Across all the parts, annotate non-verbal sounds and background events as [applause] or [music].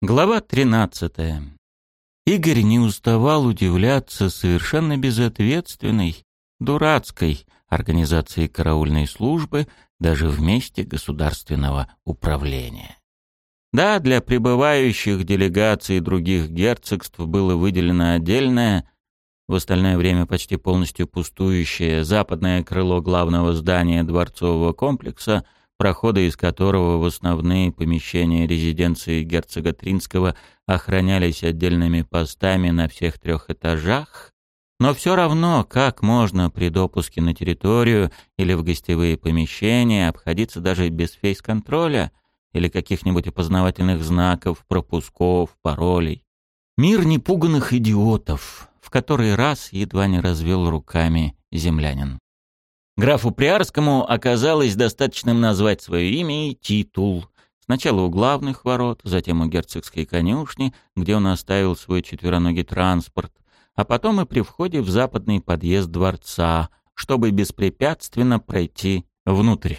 Глава 13. Игорь не уставал удивляться совершенно безответственной, дурацкой организации караульной службы даже в месте государственного управления. Да, для прибывающих делегаций других герцогств было выделено отдельное, в остальное время почти полностью пустующее западное крыло главного здания дворцового комплекса – проходы из которого в основные помещения резиденции герцога Тринского охранялись отдельными постами на всех трех этажах, но все равно, как можно при допуске на территорию или в гостевые помещения обходиться даже без фейс-контроля или каких-нибудь опознавательных знаков, пропусков, паролей. Мир непуганных идиотов, в который раз едва не развел руками землянин. Графу Приарскому оказалось достаточным назвать свое имя и титул. Сначала у главных ворот, затем у герцогской конюшни, где он оставил свой четвероногий транспорт, а потом и при входе в западный подъезд дворца, чтобы беспрепятственно пройти внутрь.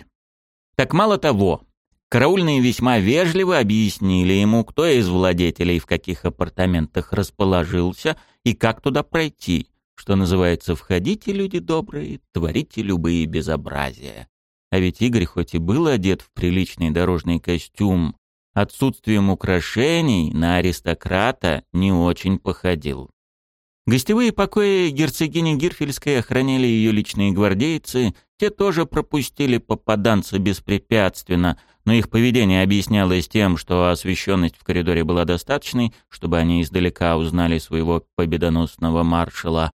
Так мало того, караульные весьма вежливо объяснили ему, кто из владетелей в каких апартаментах расположился и как туда пройти — что называется, входите, люди добрые, творите любые безобразия. А ведь Игорь хоть и был одет в приличный дорожный костюм, отсутствием украшений на аристократа не очень походил. Гостевые покои герцогини Гирфельской охраняли ее личные гвардейцы, те тоже пропустили попаданца беспрепятственно, но их поведение объяснялось тем, что освещенность в коридоре была достаточной, чтобы они издалека узнали своего победоносного маршала,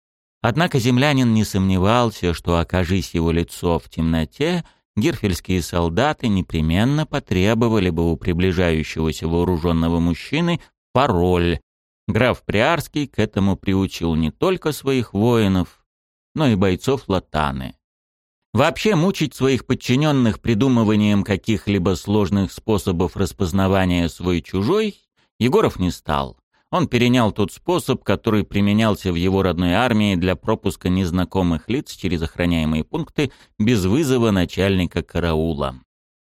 Однако землянин не сомневался, что, окажись его лицо в темноте, гирфельские солдаты непременно потребовали бы у приближающегося вооруженного мужчины пароль. Граф Приарский к этому приучил не только своих воинов, но и бойцов Латаны. Вообще мучить своих подчиненных придумыванием каких-либо сложных способов распознавания свой-чужой Егоров не стал. Он перенял тот способ, который применялся в его родной армии для пропуска незнакомых лиц через охраняемые пункты без вызова начальника караула.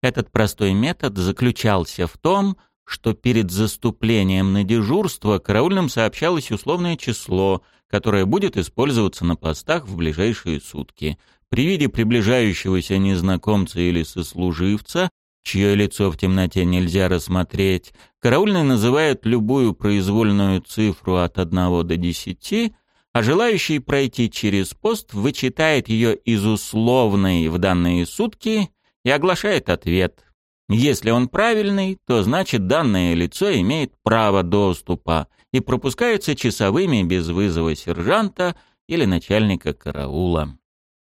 Этот простой метод заключался в том, что перед заступлением на дежурство караульным сообщалось условное число, которое будет использоваться на постах в ближайшие сутки. При виде приближающегося незнакомца или сослуживца чье лицо в темноте нельзя рассмотреть, караульный называет любую произвольную цифру от 1 до 10, а желающий пройти через пост вычитает ее из условной в данные сутки и оглашает ответ. Если он правильный, то значит данное лицо имеет право доступа и пропускается часовыми без вызова сержанта или начальника караула.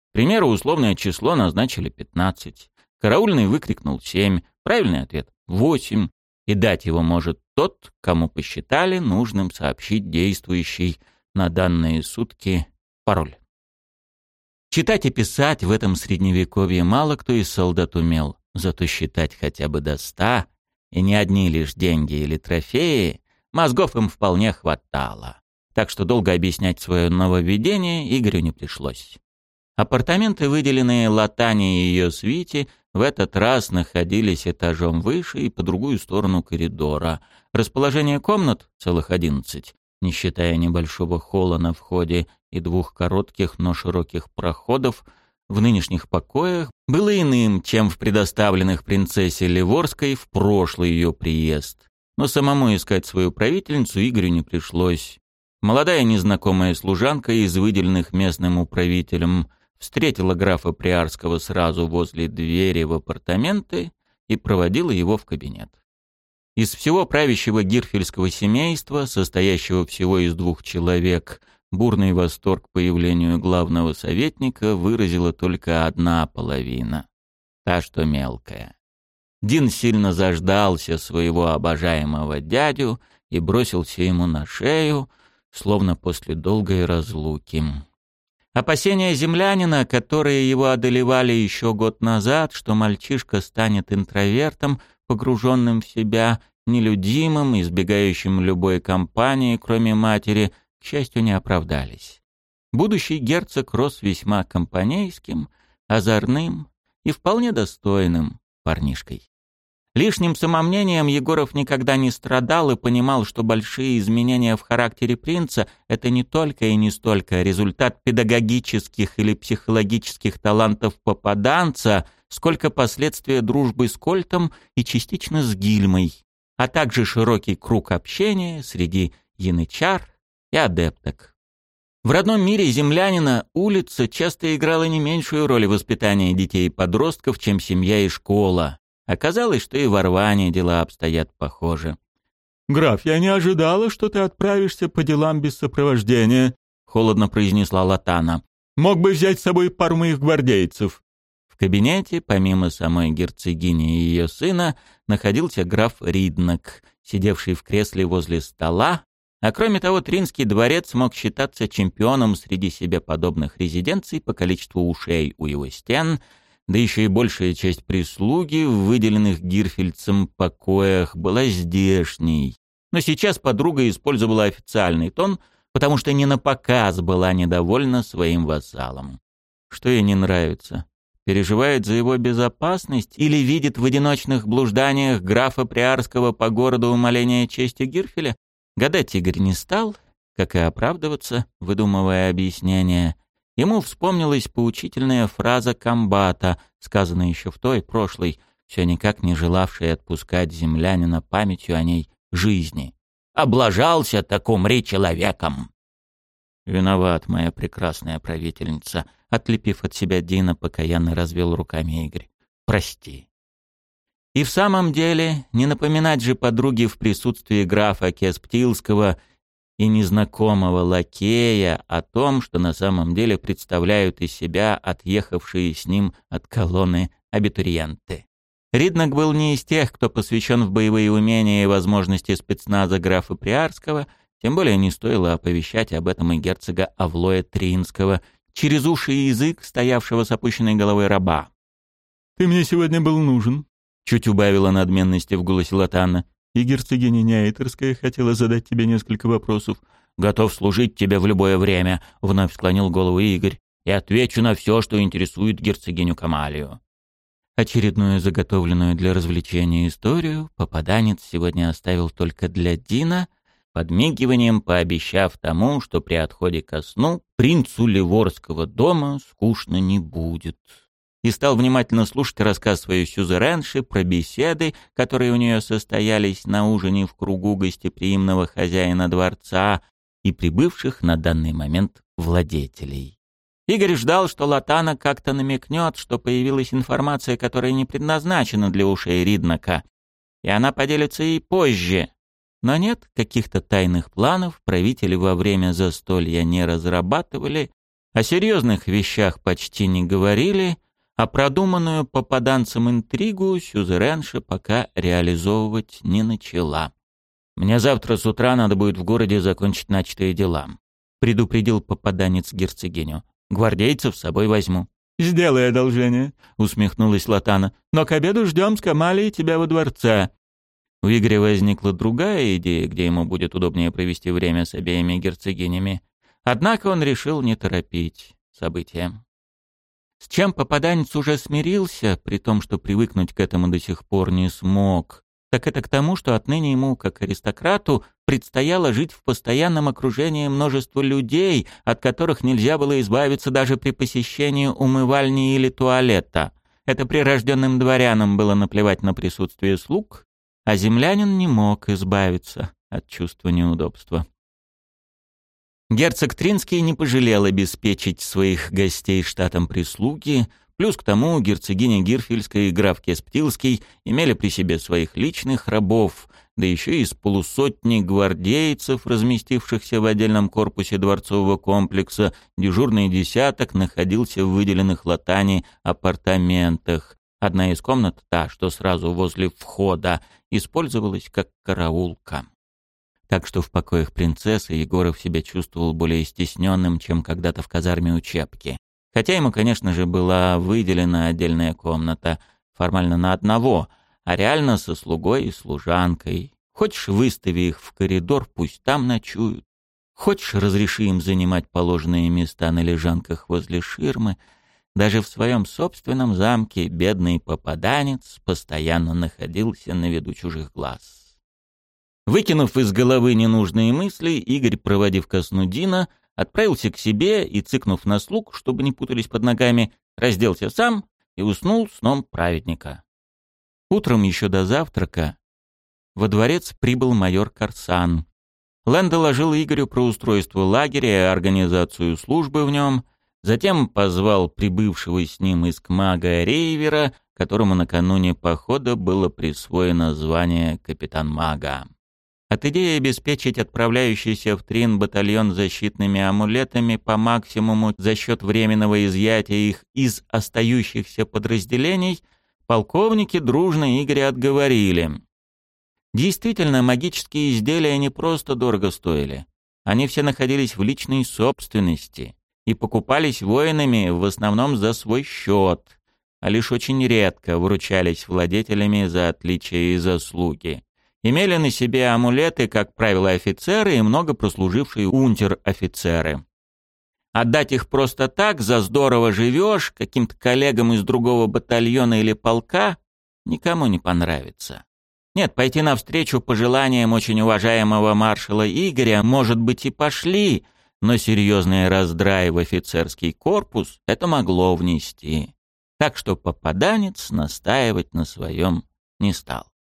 К примеру, условное число назначили 15. Караульный выкрикнул семь, правильный ответ — восемь, и дать его может тот, кому посчитали нужным сообщить действующий на данные сутки пароль. Читать и писать в этом средневековье мало кто из солдат умел, зато считать хотя бы до ста, и не одни лишь деньги или трофеи, мозгов им вполне хватало. Так что долго объяснять свое нововведение Игорю не пришлось. Апартаменты, выделенные Латане и ее свите, в этот раз находились этажом выше и по другую сторону коридора. Расположение комнат — целых одиннадцать, не считая небольшого холла на входе и двух коротких, но широких проходов, в нынешних покоях было иным, чем в предоставленных принцессе Ливорской в прошлый ее приезд. Но самому искать свою правительницу Игорю не пришлось. Молодая незнакомая служанка из выделенных местным управителем — встретила графа Приарского сразу возле двери в апартаменты и проводила его в кабинет. Из всего правящего гирфельского семейства, состоящего всего из двух человек, бурный восторг появлению главного советника выразила только одна половина, та, что мелкая. Дин сильно заждался своего обожаемого дядю и бросился ему на шею, словно после долгой разлуки. Опасения землянина, которые его одолевали еще год назад, что мальчишка станет интровертом, погруженным в себя, нелюдимым, избегающим любой компании, кроме матери, к счастью, не оправдались. Будущий герцог рос весьма компанейским, озорным и вполне достойным парнишкой. Лишним самомнением Егоров никогда не страдал и понимал, что большие изменения в характере принца — это не только и не столько результат педагогических или психологических талантов попаданца, сколько последствия дружбы с Кольтом и частично с Гильмой, а также широкий круг общения среди янычар и адепток. В родном мире землянина улица часто играла не меньшую роль в воспитании детей и подростков, чем семья и школа. Оказалось, что и в Орване дела обстоят похоже. «Граф, я не ожидала, что ты отправишься по делам без сопровождения», — холодно произнесла Латана. «Мог бы взять с собой пару моих гвардейцев». В кабинете, помимо самой герцогини и ее сына, находился граф Риднак, сидевший в кресле возле стола, а кроме того, Тринский дворец мог считаться чемпионом среди себе подобных резиденций по количеству ушей у его стен — да еще и большая часть прислуги в выделенных Гирфельдцем покоях была здешней. Но сейчас подруга использовала официальный тон, потому что не на показ была недовольна своим вассалом. Что ей не нравится? Переживает за его безопасность или видит в одиночных блужданиях графа Приарского по городу умоления чести Гирфеля? Гадать Игорь не стал, как и оправдываться, выдумывая объяснения. Ему вспомнилась поучительная фраза комбата, сказанная еще в той, прошлой, все никак не желавшей отпускать землянина памятью о ней жизни. «Облажался, так умри человеком!» «Виноват, моя прекрасная правительница», — отлепив от себя Дина, покаянно развел руками Игорь. «Прости». И в самом деле, не напоминать же подруге в присутствии графа Кесптилского — и незнакомого лакея о том, что на самом деле представляют из себя отъехавшие с ним от колонны абитуриенты. Риднак был не из тех, кто посвящен в боевые умения и возможности спецназа графа Приарского, тем более не стоило оповещать об этом и герцога Авлоя Тринского, через уши и язык стоявшего с опущенной головой раба. «Ты мне сегодня был нужен», — чуть убавила надменности в голосе Латана и герцогиня Няйтерская хотела задать тебе несколько вопросов. «Готов служить тебе в любое время», — вновь склонил голову Игорь, «и отвечу на все, что интересует герцогиню Камалию». Очередную заготовленную для развлечения историю попаданец сегодня оставил только для Дина, подмигиванием пообещав тому, что при отходе ко сну принцу Ливорского дома скучно не будет и стал внимательно слушать рассказ своей сюзеренши про беседы, которые у нее состоялись на ужине в кругу гостеприимного хозяина дворца и прибывших на данный момент владетелей. Игорь ждал, что Латана как-то намекнет, что появилась информация, которая не предназначена для ушей Риднака, и она поделится и позже. Но нет, каких-то тайных планов правители во время застолья не разрабатывали, о серьезных вещах почти не говорили — а продуманную попаданцем интригу Сюзеренша пока реализовывать не начала. «Мне завтра с утра надо будет в городе закончить начатые дела», — предупредил попаданец герцогиню. «Гвардейцев с собой возьму». «Сделай одолжение», — усмехнулась Латана. «Но к обеду ждем с Камалией тебя во дворце». У Игоря возникла другая идея, где ему будет удобнее провести время с обеими герцогинями. Однако он решил не торопить события. С чем попаданец уже смирился, при том, что привыкнуть к этому до сих пор не смог, так это к тому, что отныне ему, как аристократу, предстояло жить в постоянном окружении множества людей, от которых нельзя было избавиться даже при посещении умывальни или туалета. Это прирожденным дворянам было наплевать на присутствие слуг, а землянин не мог избавиться от чувства неудобства. Герцог Тринский не пожалел обеспечить своих гостей штатом прислуги, плюс к тому герцогиня Гирфельская и граф Кесптилский имели при себе своих личных рабов, да еще и из полусотни гвардейцев, разместившихся в отдельном корпусе дворцового комплекса, дежурный десяток находился в выделенных латане апартаментах. Одна из комнат, та, что сразу возле входа, использовалась как караулка так что в покоях принцессы Егоров себя чувствовал более стесненным, чем когда-то в казарме учебки. Хотя ему, конечно же, была выделена отдельная комната, формально на одного, а реально со слугой и служанкой. Хочешь, выстави их в коридор, пусть там ночуют. Хочешь, разреши им занимать положенные места на лежанках возле ширмы. Даже в своем собственном замке бедный попаданец постоянно находился на виду чужих глаз. Выкинув из головы ненужные мысли, Игорь, проводив ко Дина, отправился к себе и, цыкнув на слуг, чтобы не путались под ногами, разделся сам и уснул сном праведника. Утром еще до завтрака во дворец прибыл майор Корсан. Лэн доложил Игорю про устройство лагеря и организацию службы в нем, затем позвал прибывшего с ним из Кмага Рейвера, которому накануне похода было присвоено звание капитан Мага. От идеи обеспечить отправляющийся в Трин батальон защитными амулетами по максимуму за счет временного изъятия их из остающихся подразделений полковники дружно Игоря отговорили. Действительно, магические изделия не просто дорого стоили. Они все находились в личной собственности и покупались воинами в основном за свой счет, а лишь очень редко выручались владетелями за отличия и заслуги. Имели на себе амулеты, как правило, офицеры и много прослужившие унтер-офицеры. Отдать их просто так, за здорово живешь, каким-то коллегам из другого батальона или полка, никому не понравится. Нет, пойти навстречу пожеланиям очень уважаемого маршала Игоря, может быть, и пошли, но серьезный раздрай в офицерский корпус это могло внести. Так что попаданец настаивать на своем не стал.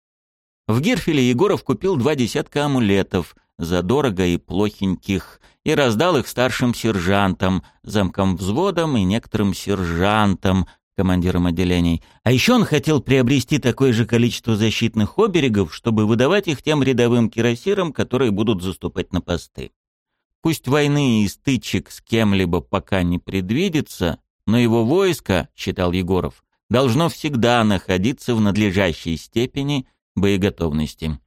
В Гирфеле Егоров купил два десятка амулетов, задорого и плохеньких, и раздал их старшим сержантам, замкам взводам и некоторым сержантам, командиром отделений. А еще он хотел приобрести такое же количество защитных оберегов, чтобы выдавать их тем рядовым кирасирам, которые будут заступать на посты. Пусть войны и стычек с кем-либо пока не предвидится, но его войско, считал Егоров, должно всегда находиться в надлежащей степени боеготовности.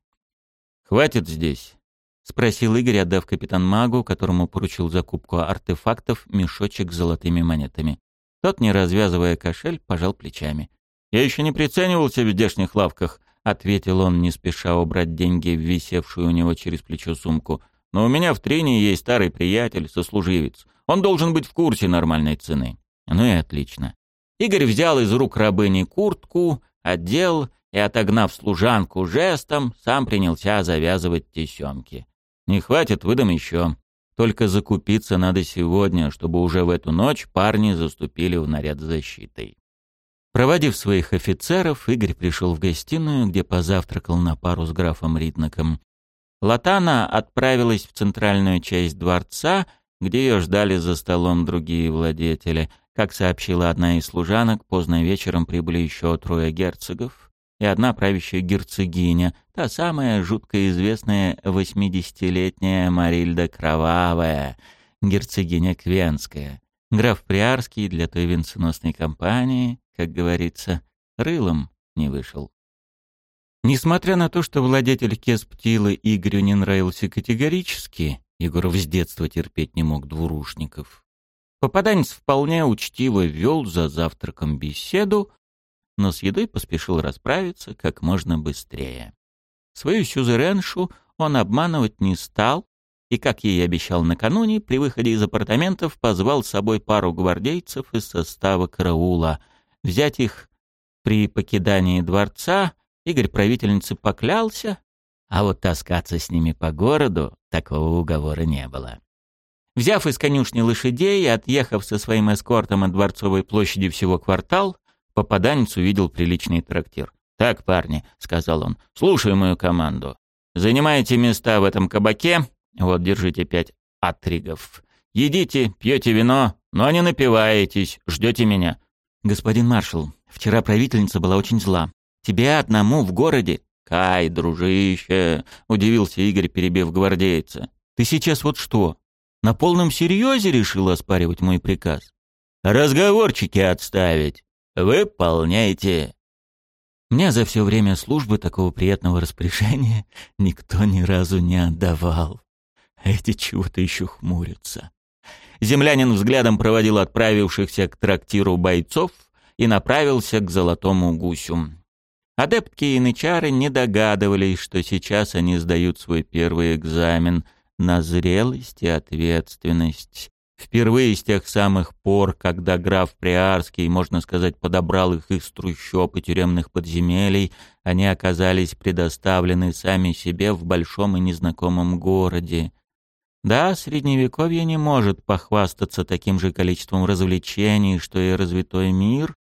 «Хватит здесь», — спросил Игорь, отдав капитан Магу, которому поручил закупку артефактов, мешочек с золотыми монетами. Тот, не развязывая кошель, пожал плечами. «Я еще не приценивался в здешних лавках», — ответил он, не спеша убрать деньги в висевшую у него через плечо сумку. «Но у меня в Трине есть старый приятель, сослуживец. Он должен быть в курсе нормальной цены». Ну и отлично. Игорь взял из рук рабыни куртку, одел и, отогнав служанку жестом, сам принялся завязывать тесемки. «Не хватит, выдам еще». Только закупиться надо сегодня, чтобы уже в эту ночь парни заступили в наряд защитой. Проводив своих офицеров, Игорь пришел в гостиную, где позавтракал на пару с графом Риднаком. Латана отправилась в центральную часть дворца, где ее ждали за столом другие владетели. Как сообщила одна из служанок, поздно вечером прибыли еще трое герцогов и одна правящая герцогиня, та самая жутко известная восьмидесятилетняя Марильда Кровавая, герцогиня Квенская. Граф Приарский для той венценосной компании, как говорится, рылом не вышел. Несмотря на то, что владетель Кесптила Игорю не нравился категорически, Егоров с детства терпеть не мог двурушников, попаданец вполне учтиво вел за завтраком беседу, но с едой поспешил расправиться как можно быстрее. Свою сюзереншу он обманывать не стал, и, как ей обещал накануне, при выходе из апартаментов позвал с собой пару гвардейцев из состава караула. Взять их при покидании дворца Игорь правительнице поклялся, а вот таскаться с ними по городу такого уговора не было. Взяв из конюшни лошадей и отъехав со своим эскортом от Дворцовой площади всего квартал, Попаданец увидел приличный трактир. «Так, парни», — сказал он, — «слушай мою команду. Занимайте места в этом кабаке, вот, держите пять атригов. Едите, пьете вино, но не напиваетесь, ждете меня». «Господин маршал, вчера правительница была очень зла. Тебе одному в городе?» «Кай, дружище», — удивился Игорь, перебив гвардейца. «Ты сейчас вот что, на полном серьезе решил оспаривать мой приказ?» «Разговорчики отставить. Выполняйте. Мне за все время службы такого приятного распоряжения [laughs] никто ни разу не отдавал. Эти чего-то еще хмурятся. Землянин взглядом проводил отправившихся к трактиру бойцов и направился к золотому гусю. Адептки и нычары не догадывались, что сейчас они сдают свой первый экзамен на зрелость и ответственность. Впервые с тех самых пор, когда граф Приарский, можно сказать, подобрал их из трущоб и тюремных подземелий, они оказались предоставлены сами себе в большом и незнакомом городе. Да, средневековье не может похвастаться таким же количеством развлечений, что и развитой мир,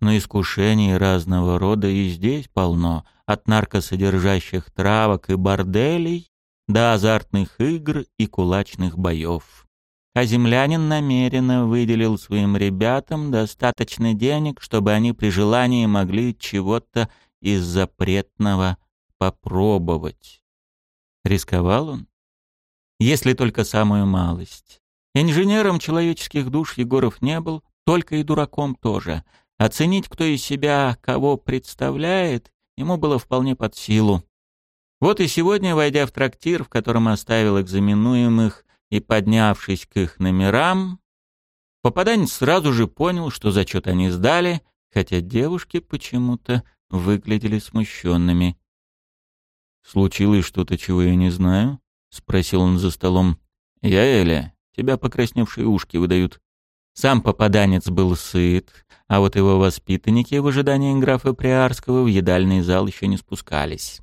но искушений разного рода и здесь полно, от наркосодержащих травок и борделей до азартных игр и кулачных боев. А землянин намеренно выделил своим ребятам достаточно денег, чтобы они при желании могли чего-то из запретного попробовать. Рисковал он? Если только самую малость. Инженером человеческих душ Егоров не был, только и дураком тоже — Оценить, кто из себя кого представляет, ему было вполне под силу. Вот и сегодня, войдя в трактир, в котором оставил экзаменуемых и поднявшись к их номерам, попаданец сразу же понял, что зачет они сдали, хотя девушки почему-то выглядели смущенными. «Случилось что-то, чего я не знаю?» — спросил он за столом. «Я Эля. Тебя покрасневшие ушки выдают. Сам попаданец был сыт, а вот его воспитанники в ожидании графа Приарского в едальный зал еще не спускались.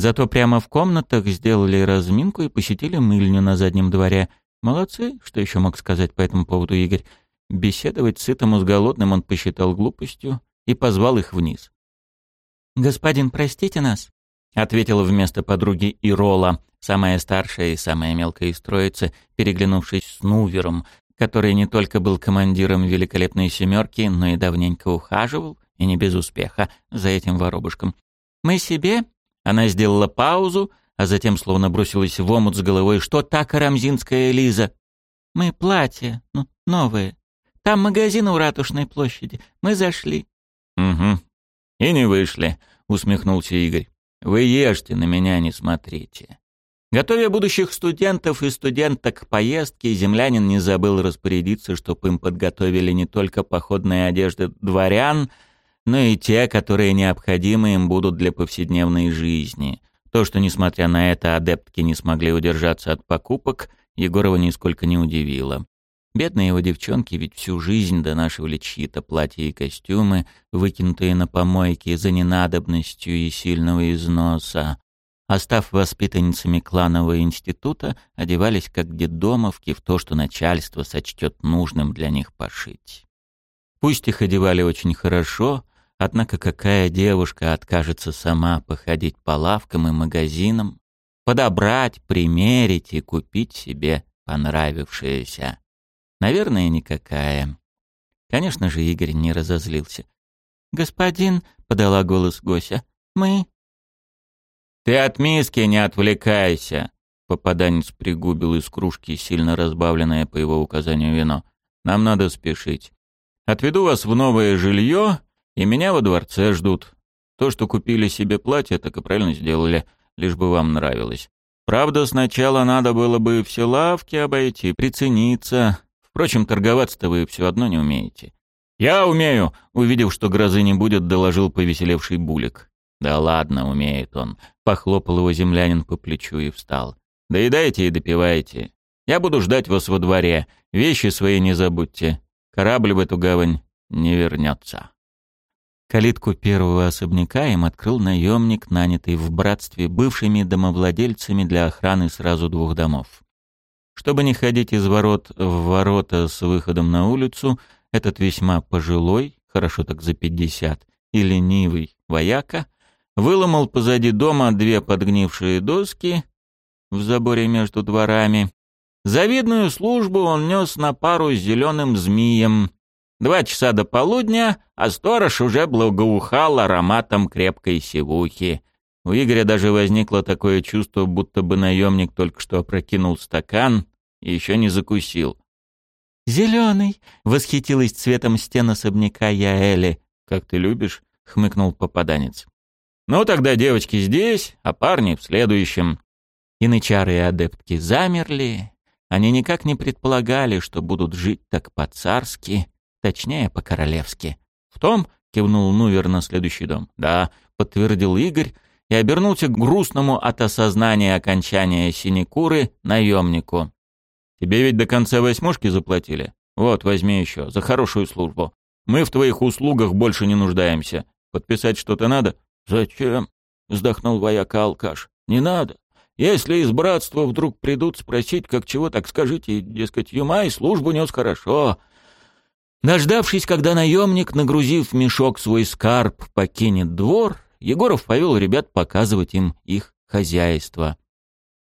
Зато прямо в комнатах сделали разминку и посетили мыльню на заднем дворе. Молодцы, что еще мог сказать по этому поводу Игорь. Беседовать сытому с голодным он посчитал глупостью и позвал их вниз. «Господин, простите нас», — ответила вместо подруги Ирола, самая старшая и самая мелкая из троицы, переглянувшись с Нувером, который не только был командиром великолепной семерки, но и давненько ухаживал, и не без успеха, за этим воробушком. «Мы себе...» Она сделала паузу, а затем словно бросилась в омут с головой. «Что так, Рамзинская Лиза?» «Мы платья, ну, новые. Там магазин у Ратушной площади. Мы зашли». «Угу. И не вышли», — усмехнулся Игорь. «Вы ешьте, на меня не смотрите. Готовя будущих студентов и студенток к поездке, землянин не забыл распорядиться, чтобы им подготовили не только походные одежды дворян, но и те, которые необходимы им будут для повседневной жизни. То, что, несмотря на это, адептки не смогли удержаться от покупок, Егорова нисколько не удивило. Бедные его девчонки ведь всю жизнь донашивали чьи-то платья и костюмы, выкинутые на помойки за ненадобностью и сильного износа а став воспитанницами кланового института, одевались как детдомовки в то, что начальство сочтет нужным для них пошить. Пусть их одевали очень хорошо, однако какая девушка откажется сама походить по лавкам и магазинам, подобрать, примерить и купить себе понравившееся? Наверное, никакая. Конечно же, Игорь не разозлился. «Господин», — подала голос Гося, — «мы «Ты от миски не отвлекайся!» Попаданец пригубил из кружки сильно разбавленное по его указанию вино. «Нам надо спешить. Отведу вас в новое жилье, и меня во дворце ждут. То, что купили себе платье, так и правильно сделали, лишь бы вам нравилось. Правда, сначала надо было бы все лавки обойти, прицениться. Впрочем, торговаться-то вы все одно не умеете». «Я умею!» — увидев, что грозы не будет, доложил повеселевший Булик. «Да ладно, умеет он», — похлопал его землянин по плечу и встал. «Доедайте и допивайте. Я буду ждать вас во дворе. Вещи свои не забудьте. Корабль в эту гавань не вернется». Калитку первого особняка им открыл наемник, нанятый в братстве бывшими домовладельцами для охраны сразу двух домов. Чтобы не ходить из ворот в ворота с выходом на улицу, этот весьма пожилой, хорошо так за пятьдесят, и ленивый вояка — выломал позади дома две подгнившие доски в заборе между дворами. Завидную службу он нес на пару с зеленым змеем. Два часа до полудня, а сторож уже благоухал ароматом крепкой сивухи. У Игоря даже возникло такое чувство, будто бы наемник только что опрокинул стакан и еще не закусил. «Зеленый!» — восхитилась цветом стен особняка Яэли. «Как ты любишь?» — хмыкнул попаданец. Ну тогда девочки здесь, а парни в следующем. Инычары и адептки замерли. Они никак не предполагали, что будут жить так по-царски, точнее, по-королевски. В том, кивнул Нувер на следующий дом. Да, подтвердил Игорь и обернулся к грустному от осознания окончания синекуры наемнику. Тебе ведь до конца восьмушки заплатили? Вот, возьми еще, за хорошую службу. Мы в твоих услугах больше не нуждаемся. Подписать что-то надо? Зачем? Вздохнул вояка-алкаш. Не надо. Если из братства вдруг придут спросить, как чего, так скажите, дескать, Юма и службу нес хорошо. Дождавшись, когда наемник, нагрузив мешок свой скарб, покинет двор, Егоров повел ребят показывать им их хозяйство.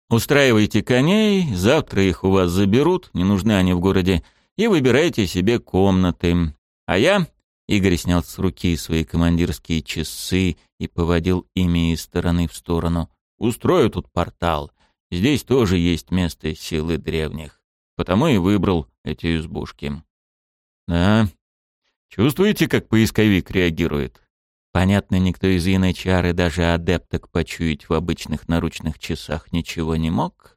Устраивайте коней, завтра их у вас заберут, не нужны они в городе, и выбирайте себе комнаты. А я, Игорь снял с руки свои командирские часы и поводил ими из стороны в сторону, устрою тут портал. Здесь тоже есть место силы древних. Потому и выбрал эти избушки. Да. Чувствуете, как поисковик реагирует? Понятно, никто из янычар и даже адепток почуять в обычных наручных часах ничего не мог,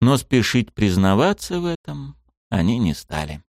но спешить признаваться в этом они не стали.